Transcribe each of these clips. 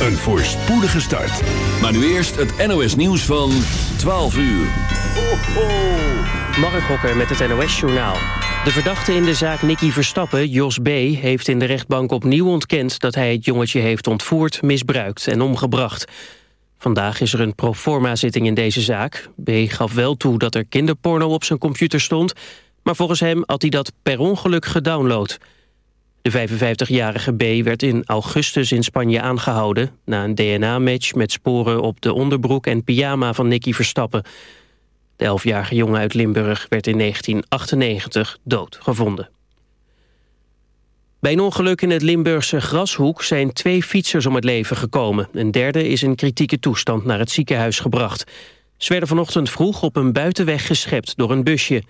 een voorspoedige start. Maar nu eerst het NOS nieuws van 12 uur. Ho, ho. Mark Hokker met het NOS Journaal. De verdachte in de zaak Nicky Verstappen, Jos B., heeft in de rechtbank opnieuw ontkend... dat hij het jongetje heeft ontvoerd, misbruikt en omgebracht. Vandaag is er een proforma-zitting in deze zaak. B. gaf wel toe dat er kinderporno op zijn computer stond... maar volgens hem had hij dat per ongeluk gedownload... De 55-jarige B werd in augustus in Spanje aangehouden... na een DNA-match met sporen op de onderbroek en pyjama van Nicky Verstappen. De 11-jarige jongen uit Limburg werd in 1998 dood gevonden. Bij een ongeluk in het Limburgse Grashoek zijn twee fietsers om het leven gekomen. Een derde is in kritieke toestand naar het ziekenhuis gebracht. Ze werden vanochtend vroeg op een buitenweg geschept door een busje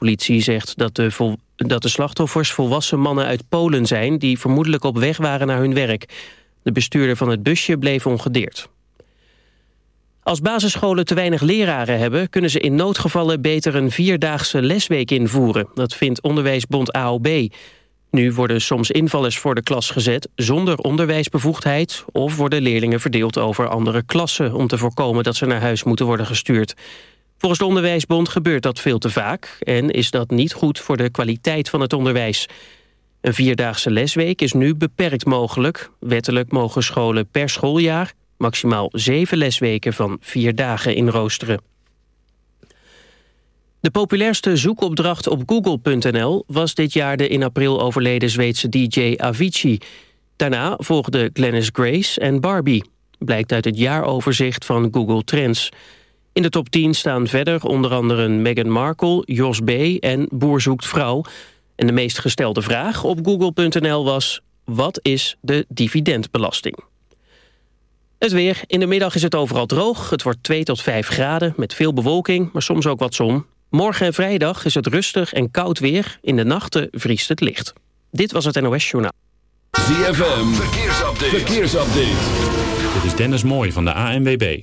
politie zegt dat de, dat de slachtoffers volwassen mannen uit Polen zijn... die vermoedelijk op weg waren naar hun werk. De bestuurder van het busje bleef ongedeerd. Als basisscholen te weinig leraren hebben... kunnen ze in noodgevallen beter een vierdaagse lesweek invoeren. Dat vindt onderwijsbond AOB. Nu worden soms invallers voor de klas gezet zonder onderwijsbevoegdheid... of worden leerlingen verdeeld over andere klassen... om te voorkomen dat ze naar huis moeten worden gestuurd. Volgens de Onderwijsbond gebeurt dat veel te vaak... en is dat niet goed voor de kwaliteit van het onderwijs. Een vierdaagse lesweek is nu beperkt mogelijk. Wettelijk mogen scholen per schooljaar maximaal zeven lesweken van vier dagen inroosteren. De populairste zoekopdracht op google.nl was dit jaar de in april overleden Zweedse DJ Avicii. Daarna volgden Glennis Grace en Barbie. Blijkt uit het jaaroverzicht van Google Trends. In de top 10 staan verder onder andere Meghan Markle, Jos B. en Boer zoekt vrouw. En de meest gestelde vraag op google.nl was... wat is de dividendbelasting? Het weer. In de middag is het overal droog. Het wordt 2 tot 5 graden met veel bewolking, maar soms ook wat zon. Morgen en vrijdag is het rustig en koud weer. In de nachten vriest het licht. Dit was het NOS Journaal. ZFM. Verkeersupdate. Verkeersupdate. Dit is Dennis Mooij van de ANWB.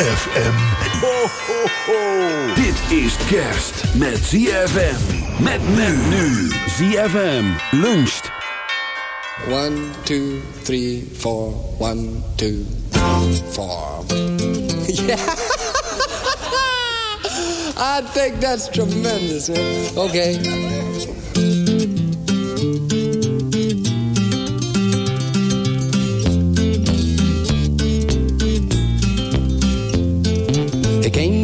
ZFM. Ho, ho, ho. Dit is kerst met ZFM. Met men nu. ZFM luncht. One, two, three, four. One, two, four. Yeah. I think that's tremendous, man. Okay.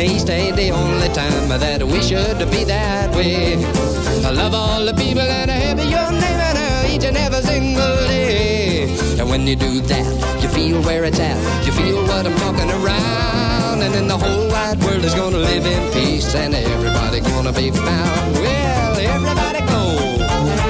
And ain't the only time that we should be that way. I love all the people and I have your name and I each and every single day. And when you do that, you feel where it's at. You feel what I'm talking around. And then the whole wide world is gonna live in peace and everybody gonna be found. Well, everybody go.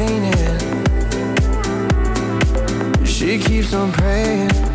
keeps on praying.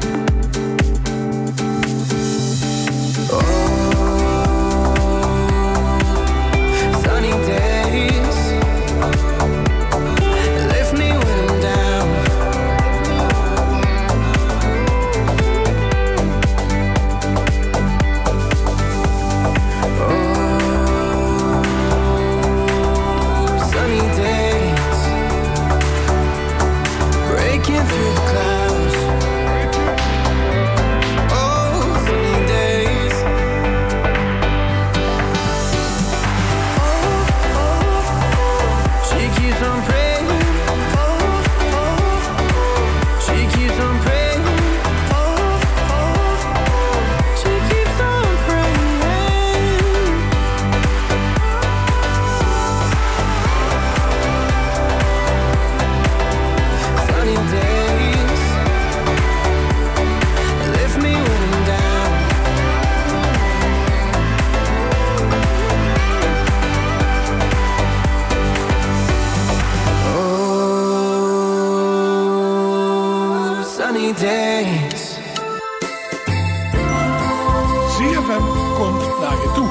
ZFM komt naar je toe.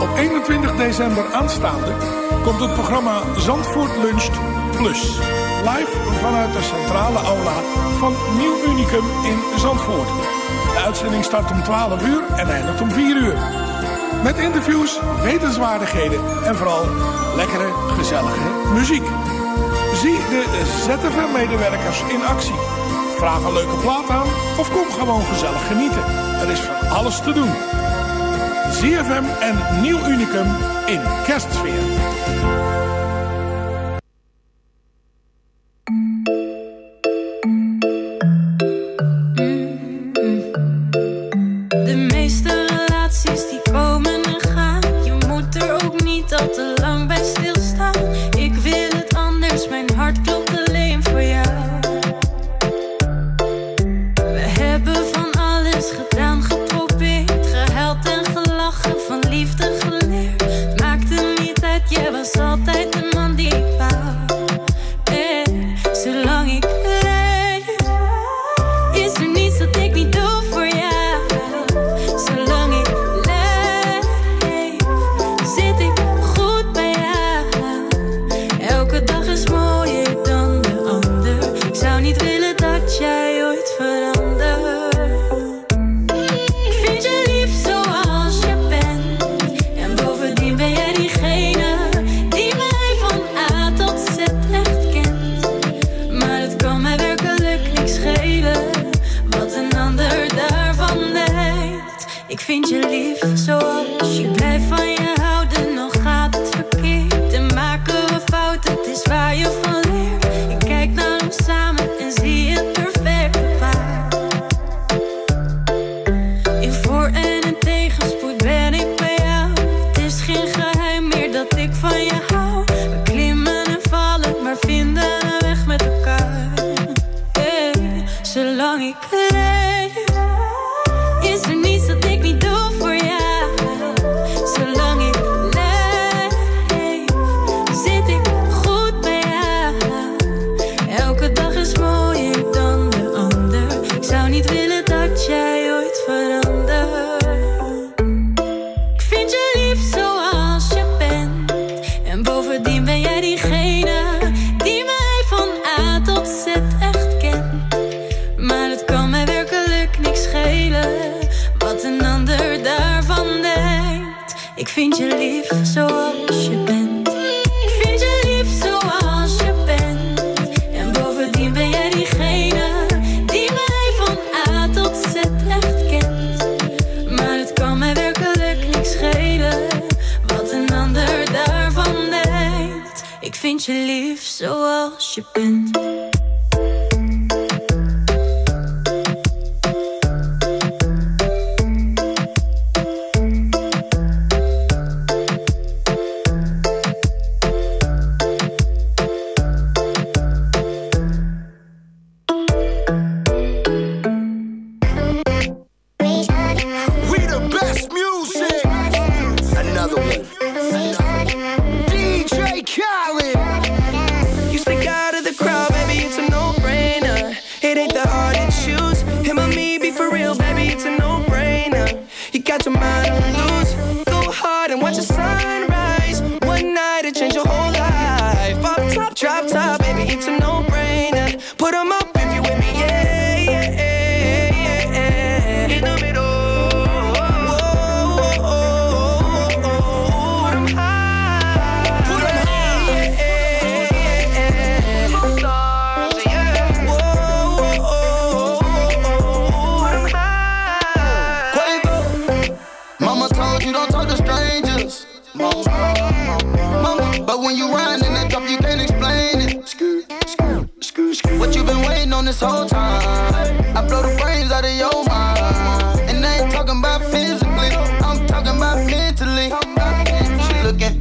Op 21 december aanstaande komt het programma Zandvoort Luncht Plus. Live vanuit de centrale aula van Nieuw Unicum in Zandvoort. De uitzending start om 12 uur en eindigt om 4 uur. Met interviews, wetenswaardigheden en vooral lekkere, gezellige muziek. Zie de ZFM-medewerkers in actie Vraag een leuke plaat aan of kom gewoon gezellig genieten. Er is van alles te doen. ZFM en Nieuw Unicum in kerstsfeer. Ik vind je lief zoals je blijft van je.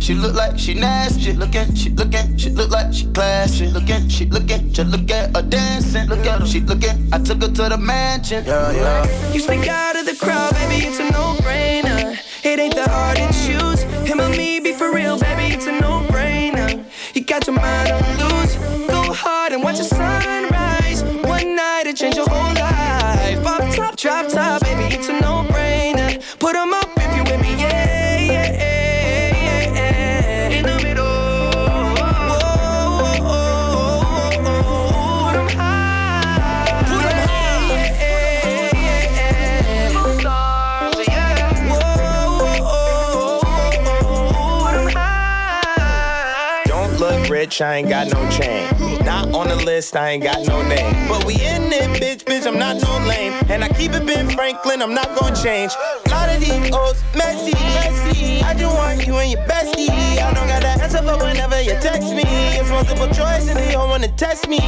She look like she nasty. She looking, she looking, she look like she classy. She looking, she looking, just look at her dancing. Look at her, she looking. I took her to the mansion. Yeah, yeah. You stick out of the crowd, baby, it's a no-brainer. It ain't that hard to rich, I ain't got no chain. Not on the list, I ain't got no name. But we in it, bitch, I'm not no lame. And I keep it Ben Franklin, I'm not gonna change. A lot of these old messy, messy. I just want you and your bestie. I don't got the answer for whenever you text me. It's multiple choice and they all wanna test me.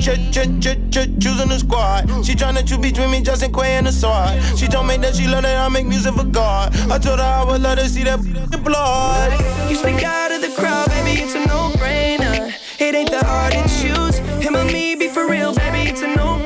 Ch ch ch ch choosing the squad. She tryna choose between me, Justin Quay and the sword. She told me that she love that I make music for God. I told her I would let her see that blood. You stick out of the crowd, baby, it's a no-brainer. It ain't that hard to choose. Him or me, be for real, baby, it's a no-brainer.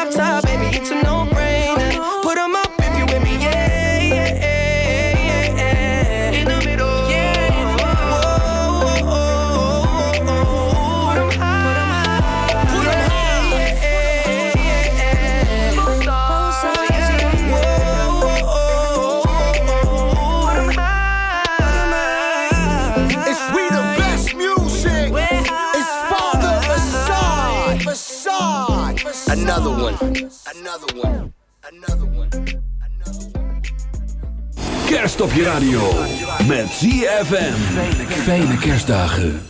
Pop top, drop top, baby, it's a no-brainer. Another one. Another one. Another one. Kerst op je radio. Met ZFM. Fijne kerstdagen.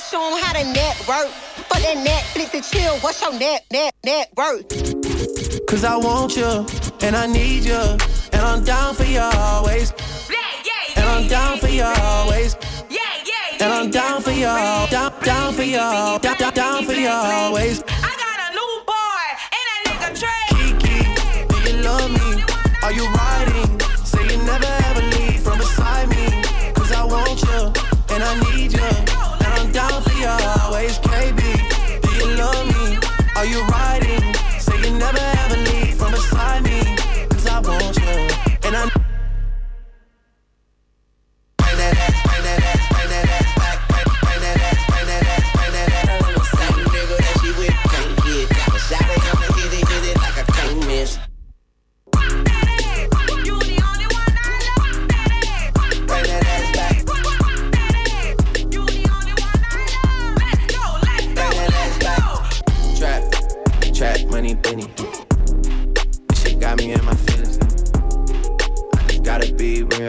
I show 'em how to network. For that Netflix and chill, what's your net, net, net worth? Cause I want you, and I need you. And I'm down for you always. And I'm down for you always. And I'm down for you, down, down for you, down, down, down for you always. I got a new boy, and that nigga Trey. Kiki, do you love me? Are you riding? Say you never ever leave from beside me. Cause I want you, and I need you.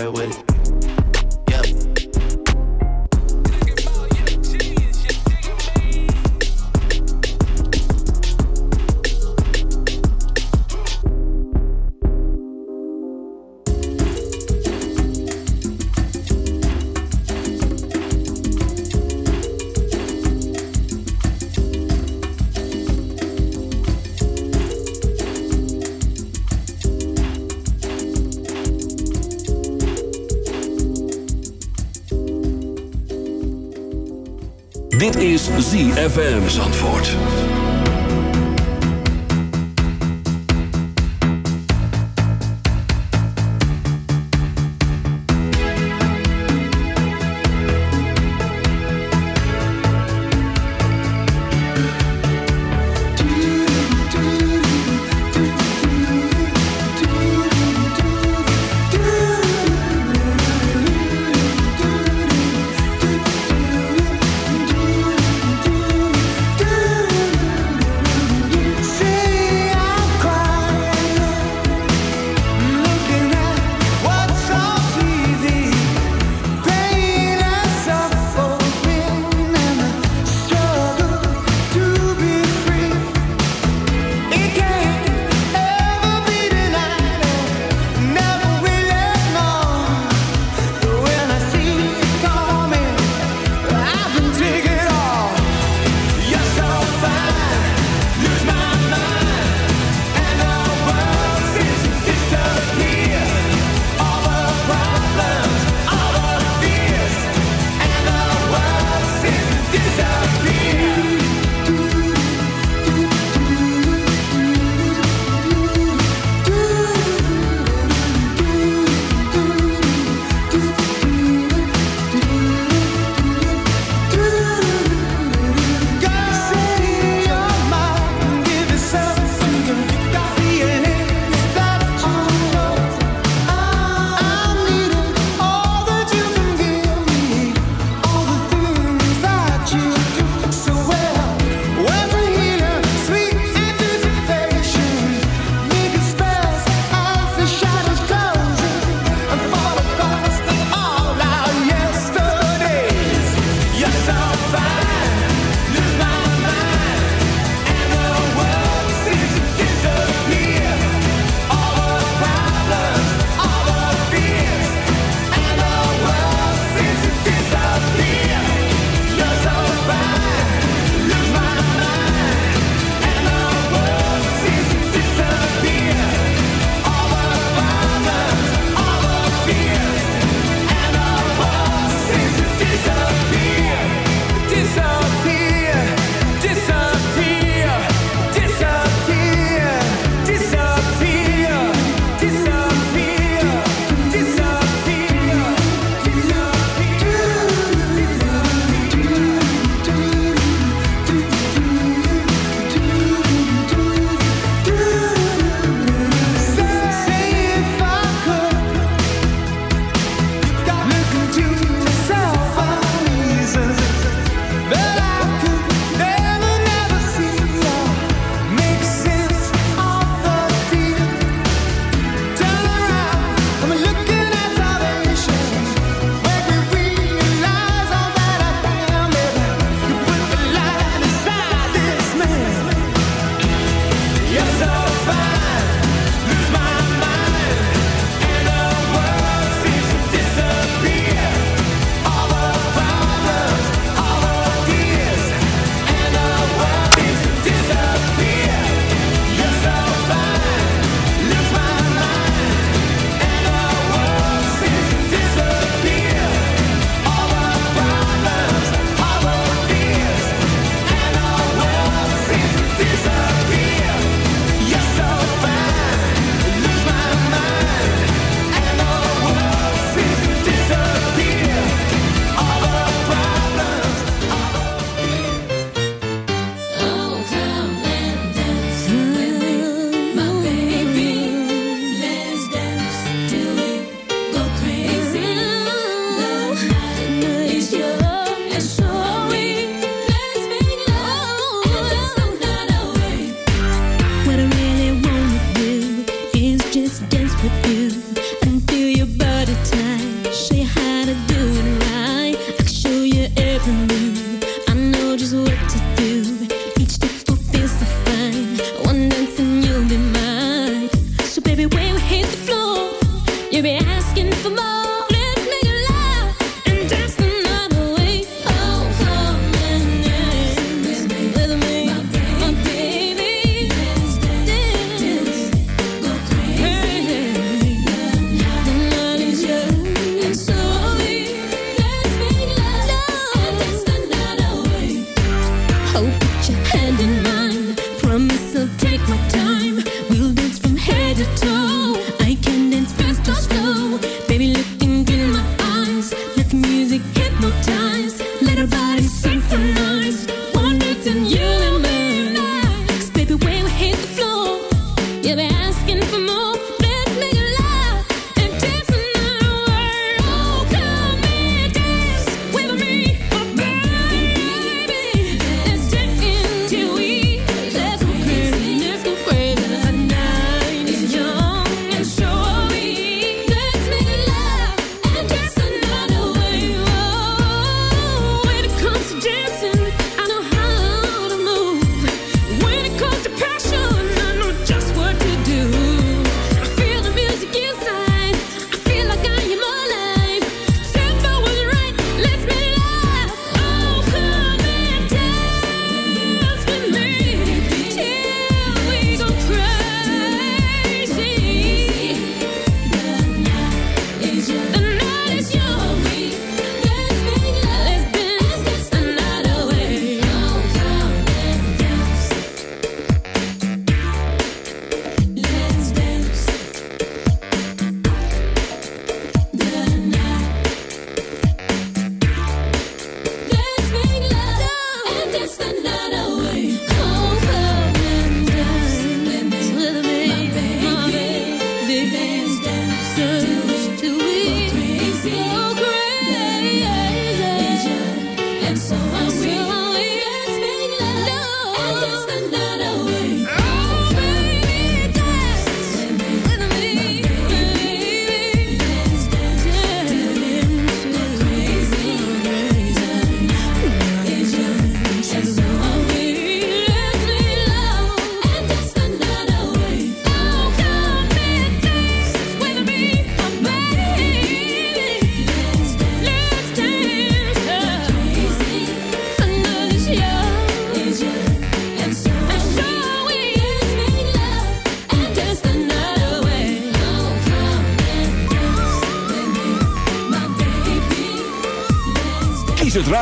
With it. ZFM Zandvoort.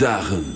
dagen.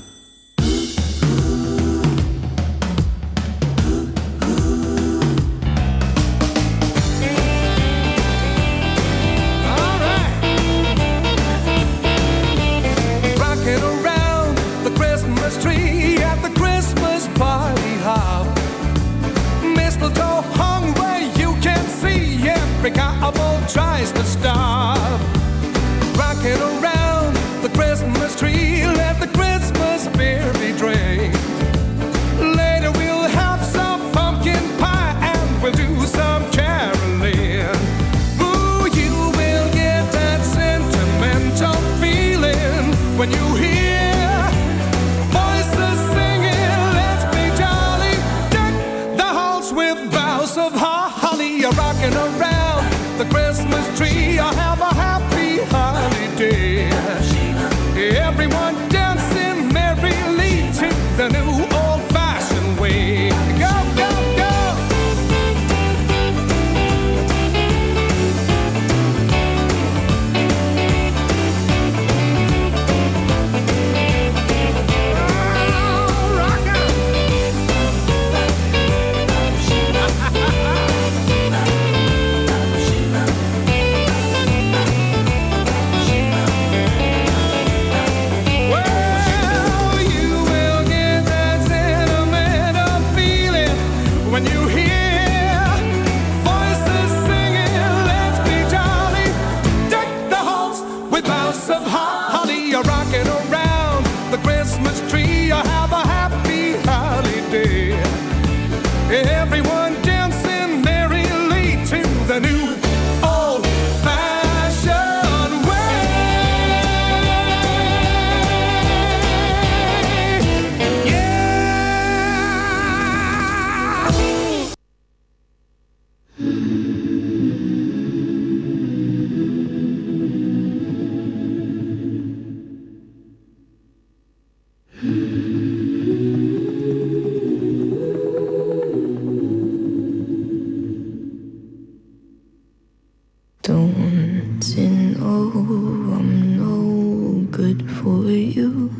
good for you.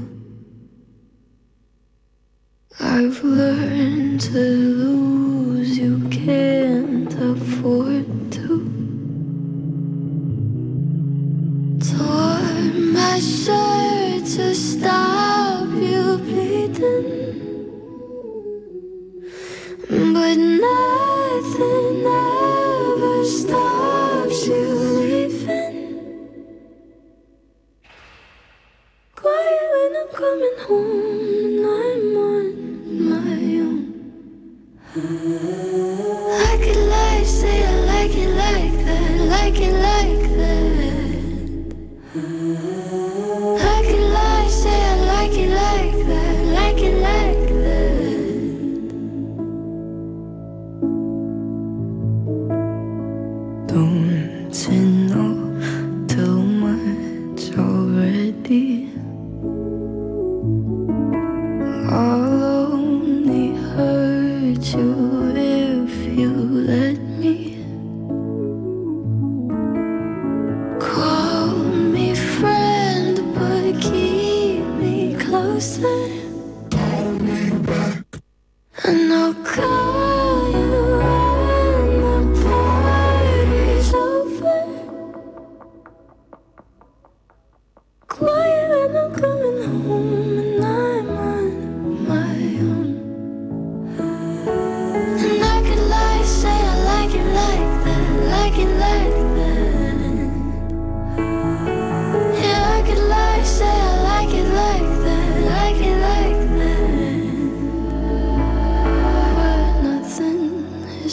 I've learned to lose, you can't afford.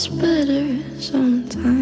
better sometimes.